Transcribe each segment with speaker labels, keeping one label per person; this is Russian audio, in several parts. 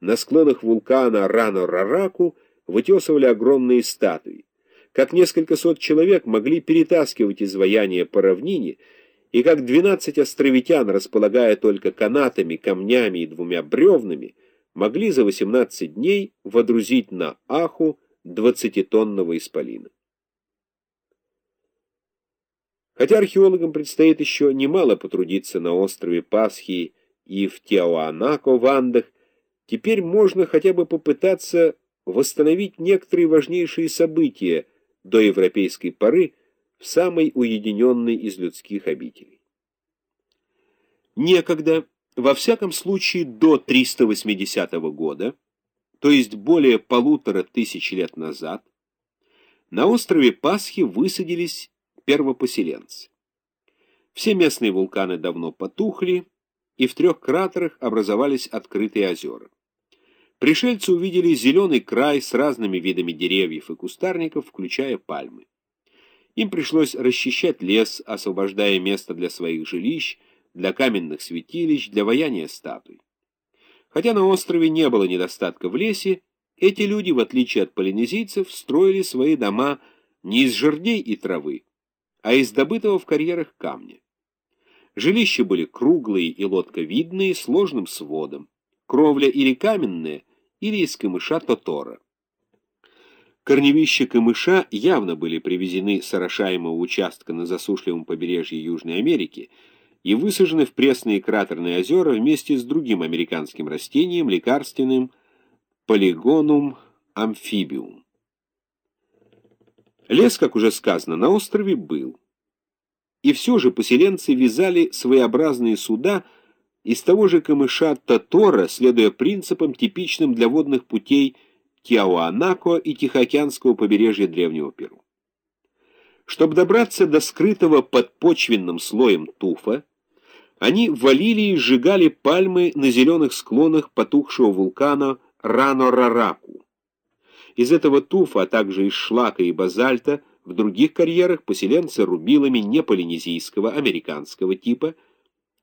Speaker 1: на склонах вулкана Рано-Рараку вытесывали огромные статуи, как несколько сот человек могли перетаскивать изваяния по равнине, и как двенадцать островитян, располагая только канатами, камнями и двумя бревнами, могли за 18 дней водрузить на Аху двадцатитонного исполина. Хотя археологам предстоит еще немало потрудиться на острове Пасхи и в Тиауанако в Андах, теперь можно хотя бы попытаться восстановить некоторые важнейшие события до европейской поры в самой уединенной из людских обителей. Некогда, во всяком случае до 380 года, то есть более полутора тысяч лет назад, на острове Пасхи высадились первопоселенцы. Все местные вулканы давно потухли, и в трех кратерах образовались открытые озера. Пришельцы увидели зеленый край с разными видами деревьев и кустарников, включая пальмы. Им пришлось расчищать лес, освобождая место для своих жилищ, для каменных святилищ, для ваяния статуй. Хотя на острове не было недостатка в лесе, эти люди, в отличие от полинезийцев, строили свои дома не из жердей и травы, а из добытого в карьерах камня. Жилища были круглые и лодковидные, сложным сводом. Кровля или каменная, или из камыша тотора. Корневища камыша явно были привезены с орошаемого участка на засушливом побережье Южной Америки и высажены в пресные кратерные озера вместе с другим американским растением, лекарственным полигонум амфибиум. Лес, как уже сказано, на острове был. И все же поселенцы вязали своеобразные суда из того же камыша Татора, следуя принципам, типичным для водных путей Тиауанако и Тихоокеанского побережья Древнего Перу. Чтобы добраться до скрытого под почвенным слоем туфа, они валили и сжигали пальмы на зеленых склонах потухшего вулкана Рано-Рараку. Из этого туфа, а также из шлака и базальта, в других карьерах поселенцы рубилами не полинезийского, американского типа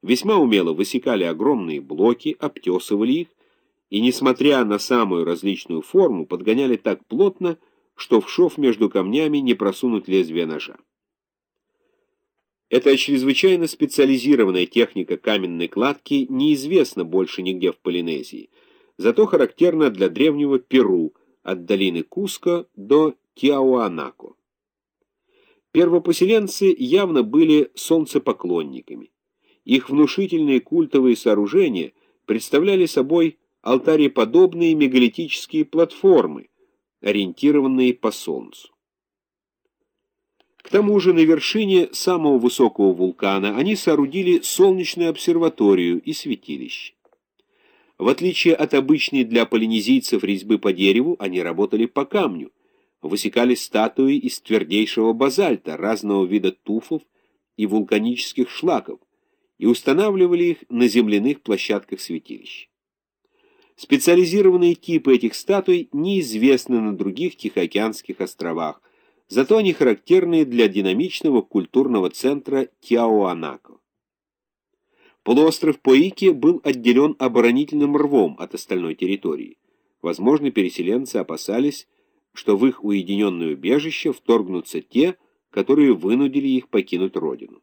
Speaker 1: весьма умело высекали огромные блоки, обтесывали их, и, несмотря на самую различную форму, подгоняли так плотно, что в шов между камнями не просунуть лезвие ножа. Эта чрезвычайно специализированная техника каменной кладки неизвестна больше нигде в Полинезии, зато характерна для древнего Перу – от долины Куско до Тиауанако. Первопоселенцы явно были солнцепоклонниками. Их внушительные культовые сооружения представляли собой алтареподобные мегалитические платформы, ориентированные по солнцу. К тому же на вершине самого высокого вулкана они соорудили солнечную обсерваторию и святилище. В отличие от обычной для полинезийцев резьбы по дереву, они работали по камню, высекали статуи из твердейшего базальта, разного вида туфов и вулканических шлаков, и устанавливали их на земляных площадках святилищ. Специализированные типы этих статуй неизвестны на других Тихоокеанских островах, зато они характерны для динамичного культурного центра Тиауанако. Полуостров Поики был отделен оборонительным рвом от остальной территории. Возможно, переселенцы опасались, что в их уединенное убежище вторгнутся те, которые вынудили их покинуть родину.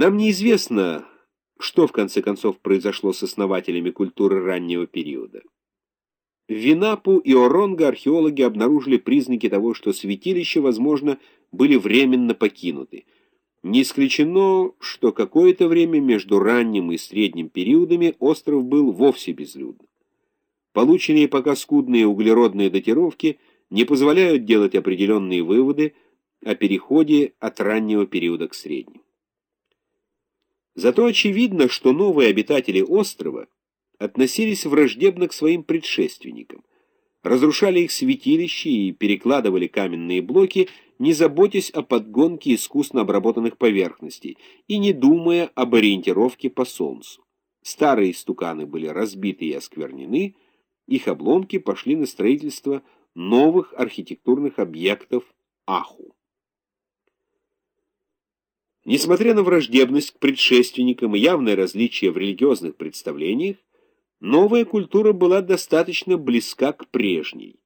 Speaker 1: Нам неизвестно, что в конце концов произошло с основателями культуры раннего периода. В Винапу и Оронго археологи обнаружили признаки того, что святилища, возможно, были временно покинуты – не исключено, что какое-то время между ранним и средним периодами остров был вовсе безлюдным. Полученные пока скудные углеродные датировки не позволяют делать определенные выводы о переходе от раннего периода к среднему. Зато очевидно, что новые обитатели острова относились враждебно к своим предшественникам, разрушали их святилища и перекладывали каменные блоки не заботясь о подгонке искусно обработанных поверхностей и не думая об ориентировке по солнцу. Старые стуканы были разбиты и осквернены, их обломки пошли на строительство новых архитектурных объектов Аху. Несмотря на враждебность к предшественникам и явное различие в религиозных представлениях, новая культура была достаточно близка к прежней.